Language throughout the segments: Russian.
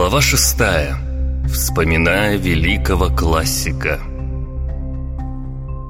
Глава шестая. Вспоминая великого классика.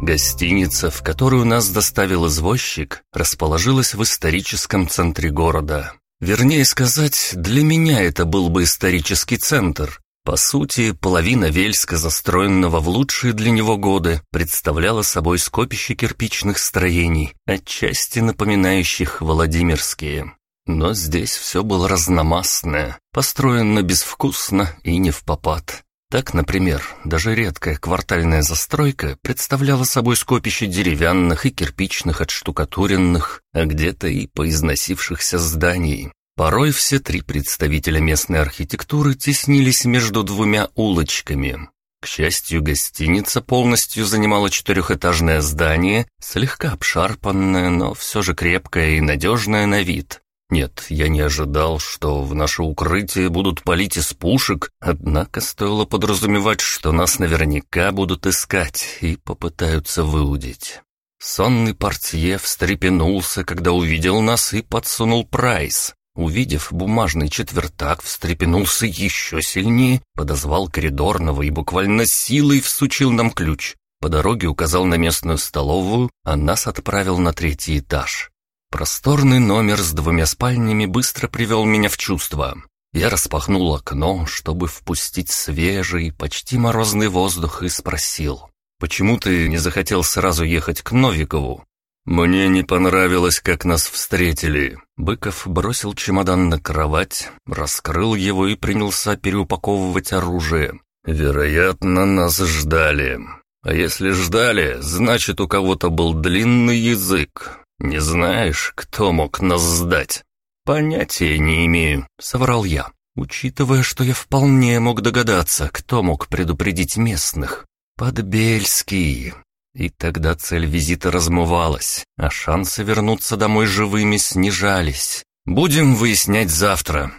Гостиница, в которую нас доставил извозчик, расположилась в историческом центре города. Вернее сказать, для меня это был бы исторический центр. По сути, половина Вельска, застроенного в лучшие для него годы, представляла собой скопище кирпичных строений, отчасти напоминающих Владимирские. Но здесь все было разномастное, построено безвкусно и не в попад. Так, например, даже редкая квартальная застройка представляла собой скопище деревянных и кирпичных отштукатуренных, а где-то и поизносившихся зданий. Порой все три представителя местной архитектуры теснились между двумя улочками. К счастью, гостиница полностью занимала четырехэтажное здание, слегка обшарпанное, но все же крепкое и надежное на вид. Нет, я не ожидал, что в наше укрытие будут палить из пушек, однако стоило подразумевать, что нас наверняка будут искать и попытаются выудить. Сонный портье встрепенулся, когда увидел нас и подсунул прайс. Увидев бумажный четвертак, встрепенулся еще сильнее, подозвал коридорного и буквально силой всучил нам ключ. По дороге указал на местную столовую, а нас отправил на третий этаж. Просторный номер с двумя спальнями быстро привел меня в чувство. Я распахнул окно, чтобы впустить свежий, почти морозный воздух и спросил. «Почему ты не захотел сразу ехать к Новикову?» «Мне не понравилось, как нас встретили». Быков бросил чемодан на кровать, раскрыл его и принялся переупаковывать оружие. «Вероятно, нас ждали. А если ждали, значит, у кого-то был длинный язык. «Не знаешь, кто мог нас сдать?» «Понятия не имею», — соврал я, учитывая, что я вполне мог догадаться, кто мог предупредить местных. «Подбельский». И тогда цель визита размывалась, а шансы вернуться домой живыми снижались. «Будем выяснять завтра».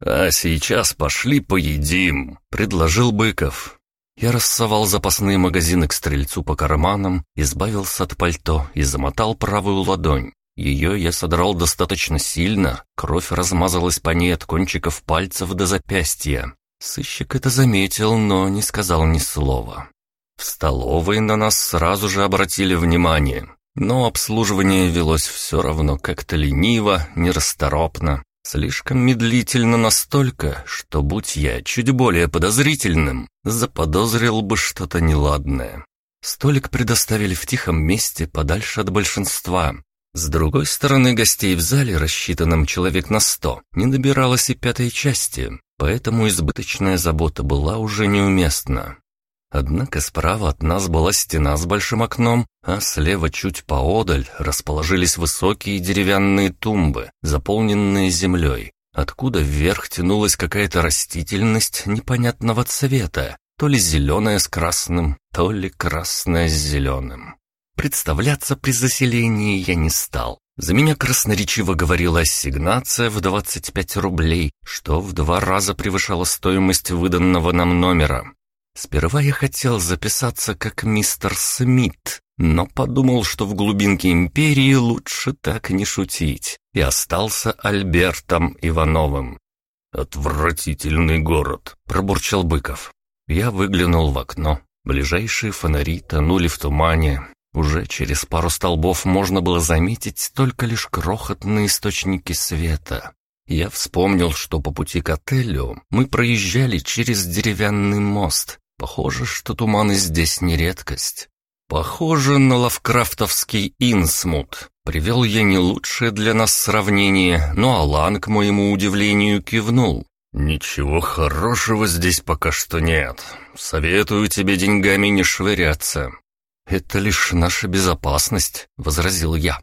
«А сейчас пошли поедим», — предложил Быков. Я рассовал запасные магазины к стрельцу по карманам, избавился от пальто и замотал правую ладонь. Ее я содрал достаточно сильно, кровь размазалась по ней от кончиков пальцев до запястья. Сыщик это заметил, но не сказал ни слова. В столовой на нас сразу же обратили внимание, но обслуживание велось все равно как-то лениво, нерасторопно. Слишком медлительно настолько, что, будь я чуть более подозрительным, заподозрил бы что-то неладное. Столик предоставили в тихом месте, подальше от большинства. С другой стороны, гостей в зале, рассчитанном человек на сто, не добиралось и пятой части, поэтому избыточная забота была уже неуместна. Однако справа от нас была стена с большим окном, а слева чуть поодаль расположились высокие деревянные тумбы, заполненные землей, откуда вверх тянулась какая-то растительность непонятного цвета, то ли зеленая с красным, то ли красная с зеленым. Представляться при заселении я не стал. За меня красноречиво говорила ассигнация в 25 рублей, что в два раза превышала стоимость выданного нам номера. Сперва я хотел записаться как мистер Смит, но подумал, что в глубинке империи лучше так не шутить, и остался Альбертом Ивановым. «Отвратительный город», — пробурчал Быков. Я выглянул в окно. Ближайшие фонари тонули в тумане. Уже через пару столбов можно было заметить только лишь крохотные источники света. Я вспомнил, что по пути к отелю мы проезжали через деревянный мост, Похоже, что туманы здесь не редкость. Похоже на лавкрафтовский инсмут. Привел я не лучшее для нас сравнение, но Алан, к моему удивлению, кивнул. «Ничего хорошего здесь пока что нет. Советую тебе деньгами не швыряться». «Это лишь наша безопасность», — возразил я.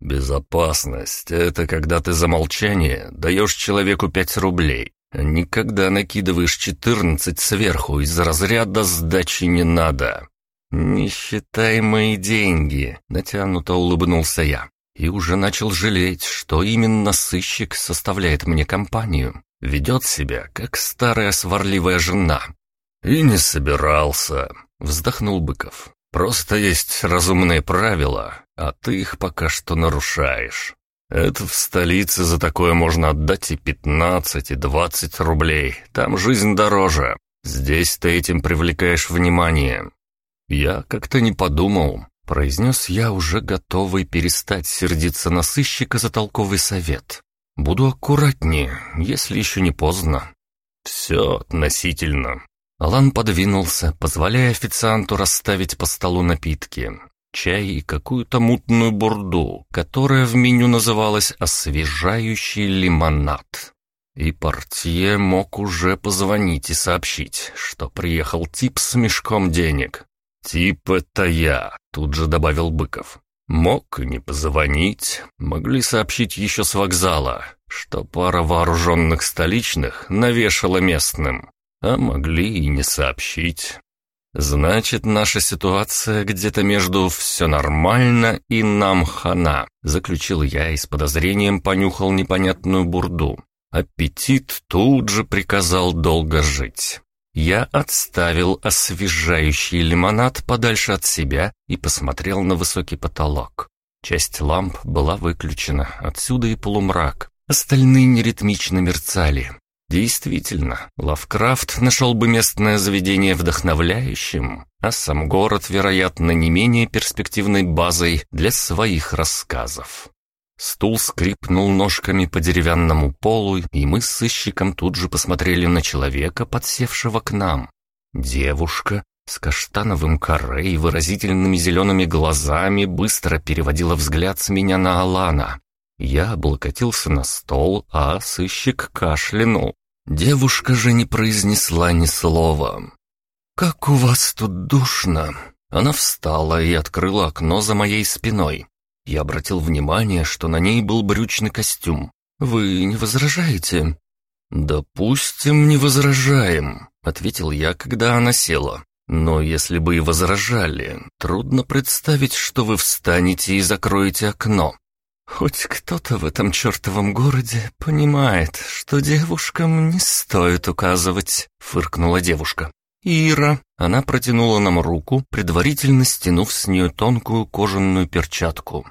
«Безопасность — это когда ты за молчание даешь человеку пять рублей, Никогда накидываешь четырнадцать сверху из разряда сдачи не надо. Не считай мои деньги, натянуто улыбнулся я. И уже начал жалеть, что именно сыщик составляет мне компанию. Ведет себя, как старая сварливая жена. И не собирался, вздохнул Быков. Просто есть разумные правила, а ты их пока что нарушаешь. Это в столице за такое можно отдать и пятнадцать, и двадцать рублей. Там жизнь дороже. Здесь ты этим привлекаешь внимание. Я как-то не подумал, произнес я, уже готовый перестать сердиться на сыщика за толковый совет. Буду аккуратнее, если еще не поздно. Все относительно. Алан подвинулся, позволяя официанту расставить по столу напитки чай и какую-то мутную бурду, которая в меню называлась «освежающий лимонад». И портье мог уже позвонить и сообщить, что приехал тип с мешком денег. «Тип это я», — тут же добавил Быков. Мог не позвонить, могли сообщить еще с вокзала, что пара вооруженных столичных навешала местным, а могли и не сообщить. «Значит, наша ситуация где-то между «все нормально» и «нам хана», заключил я и с подозрением понюхал непонятную бурду. Аппетит тут же приказал долго жить. Я отставил освежающий лимонад подальше от себя и посмотрел на высокий потолок. Часть ламп была выключена, отсюда и полумрак. Остальные неритмично мерцали. Действительно, Лавкрафт нашел бы местное заведение вдохновляющим, а сам город, вероятно, не менее перспективной базой для своих рассказов. Стул скрипнул ножками по деревянному полу, и мы с сыщиком тут же посмотрели на человека, подсевшего к нам. Девушка с каштановым каре и выразительными зелеными глазами быстро переводила взгляд с меня на Алана. Я облокотился на стол, а сыщик кашлянул. Девушка же не произнесла ни слова. «Как у вас тут душно!» Она встала и открыла окно за моей спиной. Я обратил внимание, что на ней был брючный костюм. «Вы не возражаете?» «Допустим, не возражаем», — ответил я, когда она села. «Но если бы и возражали, трудно представить, что вы встанете и закроете окно. Хоть кто-то в этом чертовом городе понимает, что девушкам не стоит указывать, фыркнула девушка. Ира. Она протянула нам руку, предварительно стянув с нее тонкую кожаную перчатку.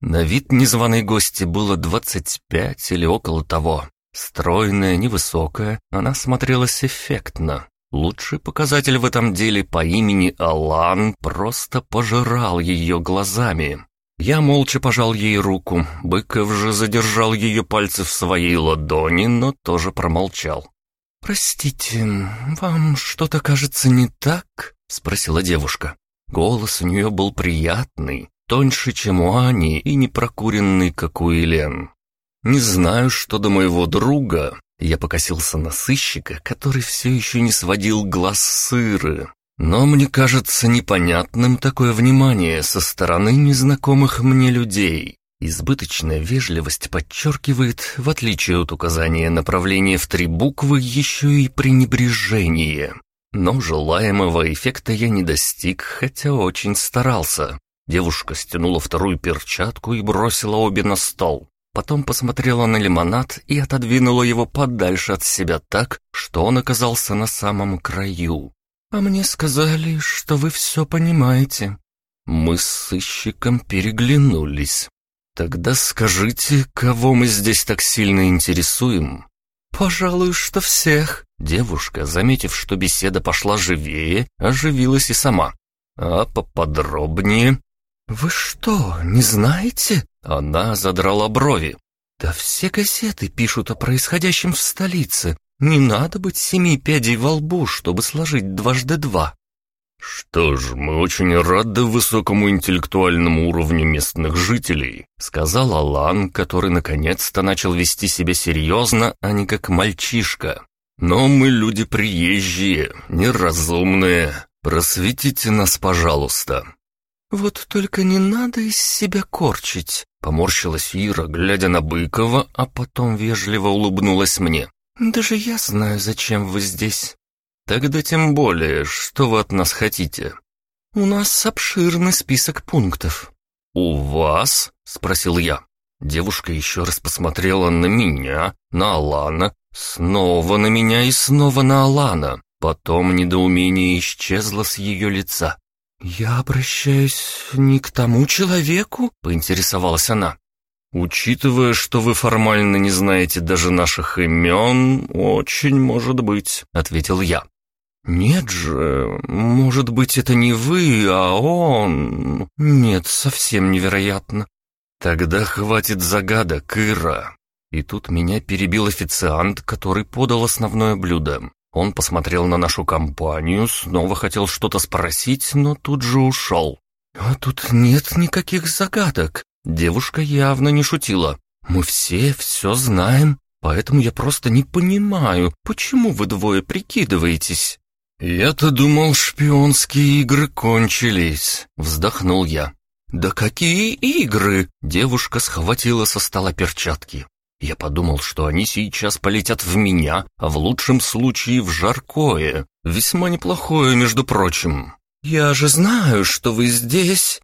На вид незваной гости было двадцать пять или около того. Стройная, невысокая, она смотрелась эффектно. Лучший показатель в этом деле по имени Алан просто пожирал ее глазами. Я молча пожал ей руку. Быков же задержал ее пальцы в своей ладони, но тоже промолчал. «Простите, вам что-то кажется не так?» — спросила девушка. Голос у нее был приятный, тоньше, чем у Ани, и не прокуренный, как у Елен. «Не знаю, что до моего друга». Я покосился на сыщика, который все еще не сводил глаз сыры. Но мне кажется непонятным такое внимание со стороны незнакомых мне людей. Избыточная вежливость подчеркивает, в отличие от указания направления в три буквы, еще и пренебрежение. Но желаемого эффекта я не достиг, хотя очень старался. Девушка стянула вторую перчатку и бросила обе на стол. Потом посмотрела на лимонад и отодвинула его подальше от себя так, что он оказался на самом краю. «А мне сказали, что вы все понимаете». Мы с сыщиком переглянулись. «Тогда скажите, кого мы здесь так сильно интересуем?» «Пожалуй, что всех». Девушка, заметив, что беседа пошла живее, оживилась и сама. «А поподробнее?» «Вы что, не знаете?» Она задрала брови. «Да все газеты пишут о происходящем в столице. Не надо быть семи пядей во лбу, чтобы сложить дважды два. «Что ж, мы очень рады высокому интеллектуальному уровню местных жителей», сказал Алан, который наконец-то начал вести себя серьезно, а не как мальчишка. «Но мы люди приезжие, неразумные. Просветите нас, пожалуйста». «Вот только не надо из себя корчить», — поморщилась Ира, глядя на Быкова, а потом вежливо улыбнулась мне. «Даже я знаю, зачем вы здесь». «Тогда тем более, что вы от нас хотите?» «У нас обширный список пунктов». «У вас?» — спросил я. Девушка еще раз посмотрела на меня, на Алана, снова на меня и снова на Алана. Потом недоумение исчезло с ее лица. «Я обращаюсь не к тому человеку?» — поинтересовалась она. «Учитывая, что вы формально не знаете даже наших имен, очень может быть», — ответил я. «Нет же, может быть, это не вы, а он...» «Нет, совсем невероятно». «Тогда хватит загадок, Ира». И тут меня перебил официант, который подал основное блюдо. Он посмотрел на нашу компанию, снова хотел что-то спросить, но тут же ушел. «А тут нет никаких загадок». Девушка явно не шутила. «Мы все все знаем, поэтому я просто не понимаю, почему вы двое прикидываетесь». «Я-то думал, шпионские игры кончились», — вздохнул я. «Да какие игры?» — девушка схватила со стола перчатки. Я подумал, что они сейчас полетят в меня, а в лучшем случае в жаркое. Весьма неплохое, между прочим. «Я же знаю, что вы здесь!»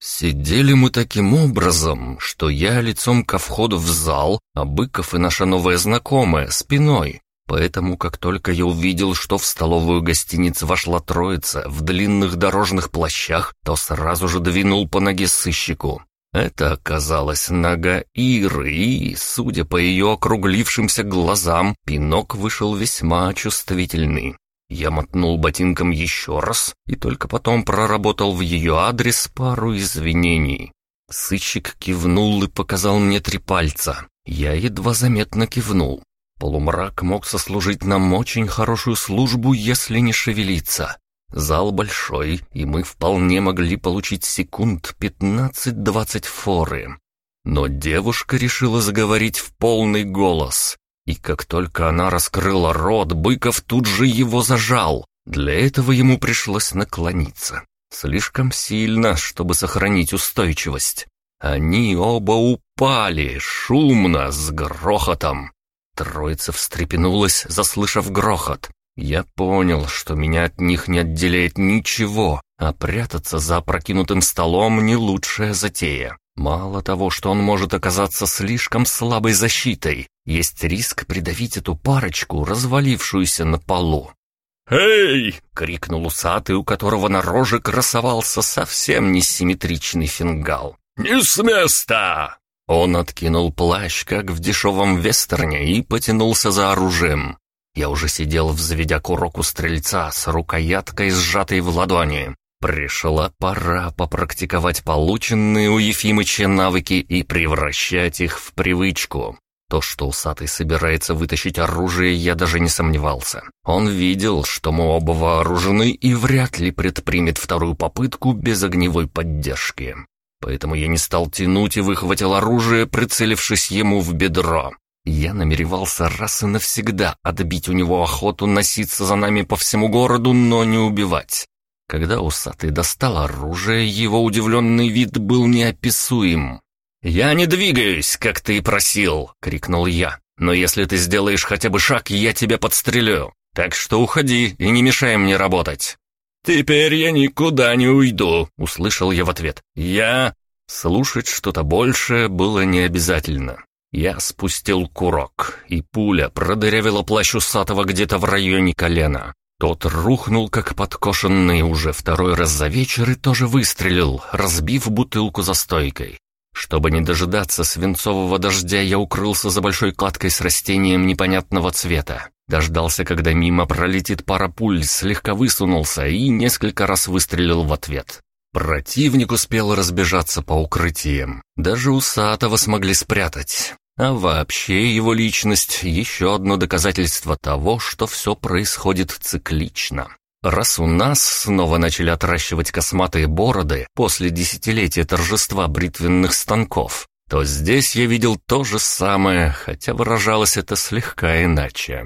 Сидели мы таким образом, что я лицом ко входу в зал, а Быков и наша новая знакомая спиной. Поэтому, как только я увидел, что в столовую гостиницы вошла троица в длинных дорожных плащах, то сразу же двинул по ноге сыщику. Это оказалась нога Иры, и, судя по ее округлившимся глазам, пинок вышел весьма чувствительный. Я мотнул ботинком еще раз и только потом проработал в ее адрес пару извинений. Сыщик кивнул и показал мне три пальца. Я едва заметно кивнул. Полумрак мог сослужить нам очень хорошую службу, если не шевелиться. Зал большой, и мы вполне могли получить секунд 15-20 форы. Но девушка решила заговорить в полный голос. И как только она раскрыла рот, Быков тут же его зажал. Для этого ему пришлось наклониться. Слишком сильно, чтобы сохранить устойчивость. Они оба упали, шумно, с грохотом. Троица встрепенулась, заслышав грохот. Я понял, что меня от них не отделяет ничего, а прятаться за опрокинутым столом не лучшая затея. Мало того, что он может оказаться слишком слабой защитой, есть риск придавить эту парочку, развалившуюся на полу. «Эй!» — крикнул усатый, у которого на роже красовался совсем несимметричный фингал. «Не с места!» Он откинул плащ, как в дешевом вестерне, и потянулся за оружием. Я уже сидел, взведя курок у стрельца с рукояткой, сжатой в ладони. Пришла пора попрактиковать полученные у Ефимыча навыки и превращать их в привычку. То, что усатый собирается вытащить оружие, я даже не сомневался. Он видел, что мы оба вооружены и вряд ли предпримет вторую попытку без огневой поддержки. Поэтому я не стал тянуть и выхватил оружие, прицелившись ему в бедро. Я намеревался раз и навсегда отбить у него охоту носиться за нами по всему городу, но не убивать. Когда усатый достал оружие, его удивленный вид был неописуем. «Я не двигаюсь, как ты и просил!» — крикнул я. «Но если ты сделаешь хотя бы шаг, я тебя подстрелю. Так что уходи и не мешай мне работать». «Теперь я никуда не уйду», — услышал я в ответ. «Я...» Слушать что-то большее было не обязательно. Я спустил курок, и пуля продырявила плащ усатого где-то в районе колена. Тот рухнул, как подкошенный, уже второй раз за вечер и тоже выстрелил, разбив бутылку за стойкой. Чтобы не дожидаться свинцового дождя, я укрылся за большой кладкой с растением непонятного цвета. Дождался, когда мимо пролетит пара пуль, слегка высунулся и несколько раз выстрелил в ответ. Противник успел разбежаться по укрытиям. Даже усатого смогли спрятать. А вообще его личность — еще одно доказательство того, что все происходит циклично. Раз у нас снова начали отращивать косматые бороды после десятилетия торжества бритвенных станков, то здесь я видел то же самое, хотя выражалось это слегка иначе.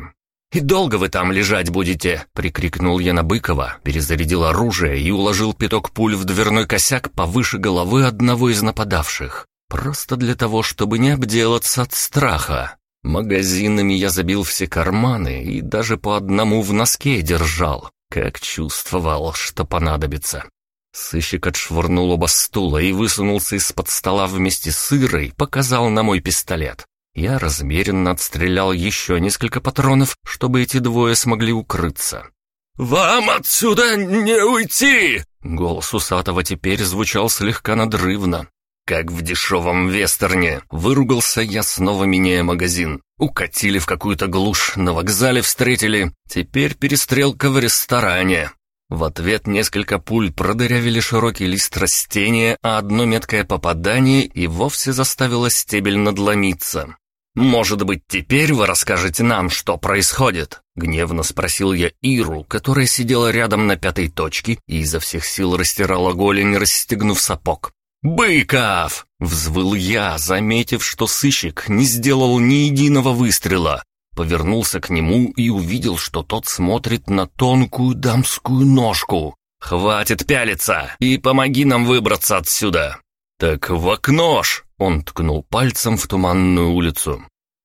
«И долго вы там лежать будете?» — прикрикнул я на Быкова, перезарядил оружие и уложил пяток пуль в дверной косяк повыше головы одного из нападавших. Просто для того, чтобы не обделаться от страха. Магазинами я забил все карманы и даже по одному в носке держал. Как чувствовал, что понадобится. Сыщик отшвырнул оба стула и высунулся из-под стола вместе с Ирой, показал на мой пистолет. Я размеренно отстрелял еще несколько патронов, чтобы эти двое смогли укрыться. «Вам отсюда не уйти!» Голос усатого теперь звучал слегка надрывно. Как в дешевом вестерне!» Выругался я, снова меняя магазин. Укатили в какую-то глушь, на вокзале встретили. Теперь перестрелка в ресторане. В ответ несколько пуль продырявили широкий лист растения, а одно меткое попадание и вовсе заставило стебель надломиться. «Может быть, теперь вы расскажете нам, что происходит?» Гневно спросил я Иру, которая сидела рядом на пятой точке и изо всех сил растирала голень, расстегнув сапог. «Быков!» — взвыл я, заметив, что сыщик не сделал ни единого выстрела, Повернулся к нему и увидел, что тот смотрит на тонкую дамскую ножку. «Хватит пялиться и помоги нам выбраться отсюда!» «Так в окно ж!» — он ткнул пальцем в туманную улицу.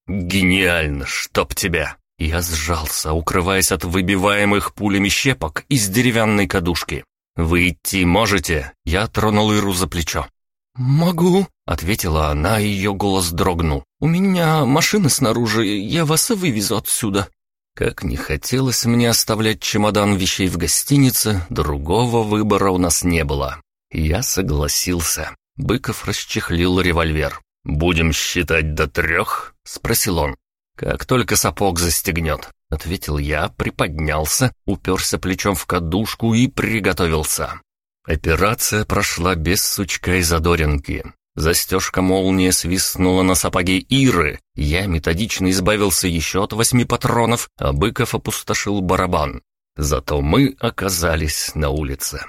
«Гениально, чтоб тебя!» Я сжался, укрываясь от выбиваемых пулями щепок из деревянной кадушки. «Вы идти можете?» Я тронул Иру за плечо. «Могу», — ответила она, и ее голос дрогнул. «У меня машина снаружи, я вас и вывезу отсюда». Как не хотелось мне оставлять чемодан вещей в гостинице, другого выбора у нас не было. Я согласился. Быков расчехлил револьвер. «Будем считать до трех?» — спросил он. «Как только сапог застегнет», — ответил я, приподнялся, уперся плечом в кадушку и приготовился. Операция прошла без сучка и задоринки. Застежка молнии свистнула на сапоге Иры. Я методично избавился еще от восьми патронов, а Быков опустошил барабан. Зато мы оказались на улице.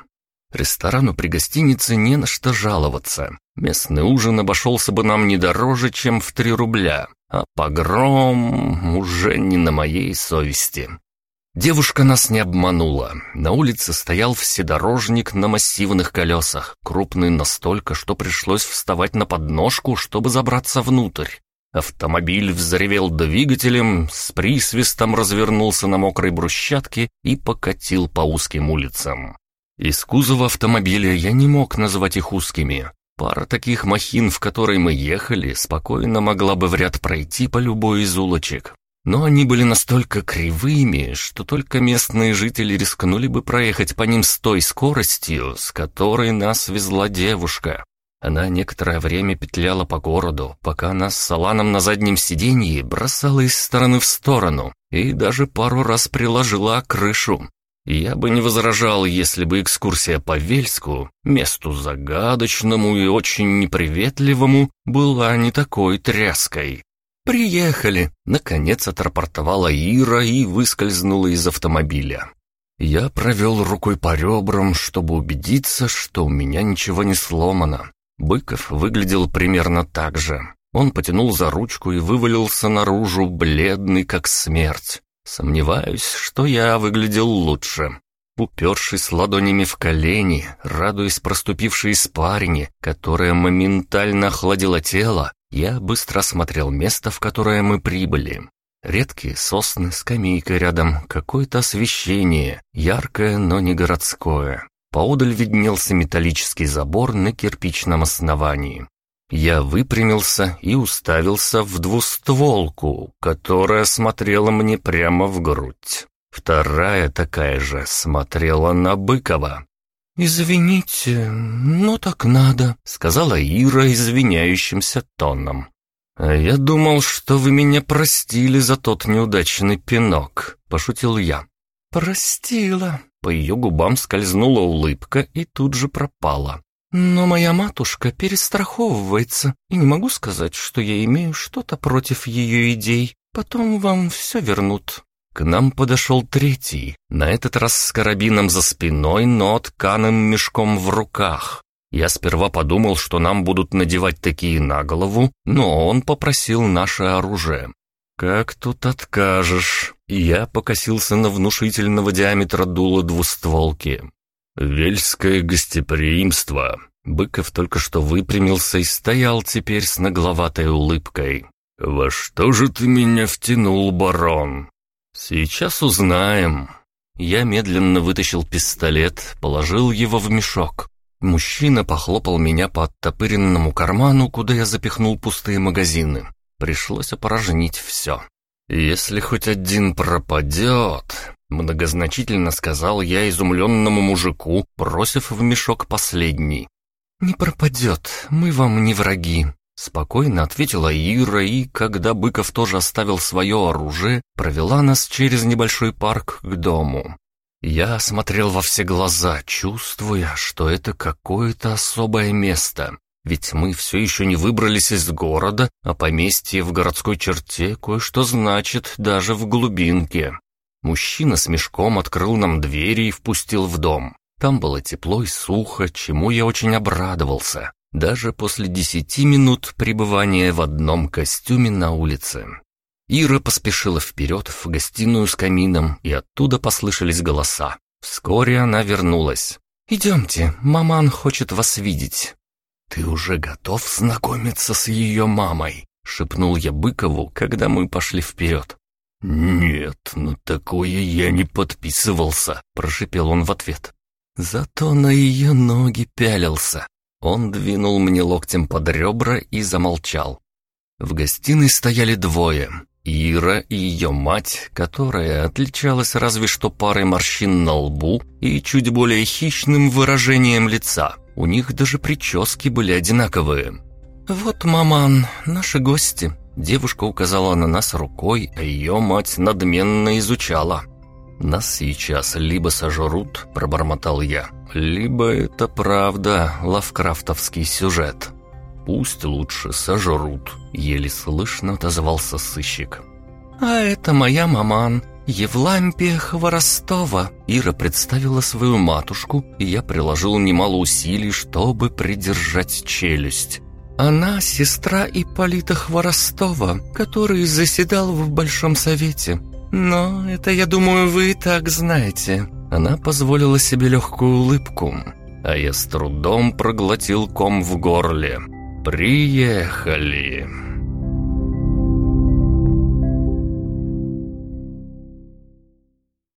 Ресторану при гостинице не на что жаловаться. Местный ужин обошелся бы нам не дороже, чем в три рубля, а погром уже не на моей совести. Девушка нас не обманула. На улице стоял вседорожник на массивных колесах, крупный настолько, что пришлось вставать на подножку, чтобы забраться внутрь. Автомобиль взревел двигателем, с присвистом развернулся на мокрой брусчатке и покатил по узким улицам. Из кузова автомобиля я не мог назвать их узкими. Пара таких махин, в которой мы ехали, спокойно могла бы в ряд пройти по любой из улочек. Но они были настолько кривыми, что только местные жители рискнули бы проехать по ним с той скоростью, с которой нас везла девушка. Она некоторое время петляла по городу, пока нас с Аланом на заднем сиденье бросала из стороны в сторону и даже пару раз приложила крышу. Я бы не возражал, если бы экскурсия по Вельску, месту загадочному и очень неприветливому, была не такой тряской. «Приехали!» — наконец отрапортовала Ира и выскользнула из автомобиля. Я провел рукой по ребрам, чтобы убедиться, что у меня ничего не сломано. Быков выглядел примерно так же. Он потянул за ручку и вывалился наружу, бледный как смерть. Сомневаюсь, что я выглядел лучше. Упершись ладонями в колени, радуясь проступившей испарине, которая моментально охладила тело, я быстро осмотрел место, в которое мы прибыли. Редкие сосны, скамейка рядом, какое-то освещение, яркое, но не городское. Поодаль виднелся металлический забор на кирпичном основании. Я выпрямился и уставился в двустволку, которая смотрела мне прямо в грудь. Вторая такая же смотрела на Быкова. «Извините, но так надо», — сказала Ира извиняющимся тоном. «А я думал, что вы меня простили за тот неудачный пинок», — пошутил я. «Простила». По ее губам скользнула улыбка и тут же пропала. «Но моя матушка перестраховывается, и не могу сказать, что я имею что-то против ее идей. Потом вам все вернут». К нам подошел третий, на этот раз с карабином за спиной, но тканым мешком в руках. Я сперва подумал, что нам будут надевать такие на голову, но он попросил наше оружие. «Как тут откажешь?» Я покосился на внушительного диаметра дула двустволки. «Вельское гостеприимство». Быков только что выпрямился и стоял теперь с нагловатой улыбкой. «Во что же ты меня втянул, барон?» «Сейчас узнаем». Я медленно вытащил пистолет, положил его в мешок. Мужчина похлопал меня по оттопыренному карману, куда я запихнул пустые магазины. Пришлось опорожнить все. «Если хоть один пропадет...» Многозначительно сказал я изумленному мужику, бросив в мешок последний. «Не пропадет, мы вам не враги», — спокойно ответила Ира, и, когда Быков тоже оставил свое оружие, провела нас через небольшой парк к дому. Я смотрел во все глаза, чувствуя, что это какое-то особое место. Ведь мы все еще не выбрались из города, а поместье в городской черте кое-что значит даже в глубинке. Мужчина с мешком открыл нам двери и впустил в дом. Там было тепло и сухо, чему я очень обрадовался, даже после десяти минут пребывания в одном костюме на улице. Ира поспешила вперед в гостиную с камином, и оттуда послышались голоса. Вскоре она вернулась. «Идемте, маман хочет вас видеть». «Ты уже готов знакомиться с ее мамой?» — шепнул я Быкову, когда мы пошли вперед. «Нет, на такое я не подписывался», — прошипел он в ответ. Зато на ее ноги пялился. Он двинул мне локтем под ребра и замолчал. В гостиной стояли двое. Ира и ее мать, которая отличалась разве что парой морщин на лбу и чуть более хищным выражением лица. У них даже прически были одинаковые. «Вот, маман, наши гости». Девушка указала на нас рукой, а ее мать надменно изучала. «Нас сейчас либо сожрут», — пробормотал я, «либо это правда лавкрафтовский сюжет». «Пусть лучше сожрут», — еле слышно отозвался сыщик. «А это моя маман, Евлампия Хворостова». Ира представила свою матушку, и я приложил немало усилий, чтобы придержать челюсть. Она сестра Ипполита Хворостова, который заседал в Большом Совете. Но это, я думаю, вы и так знаете. Она позволила себе легкую улыбку, а я с трудом проглотил ком в горле. «Приехали!»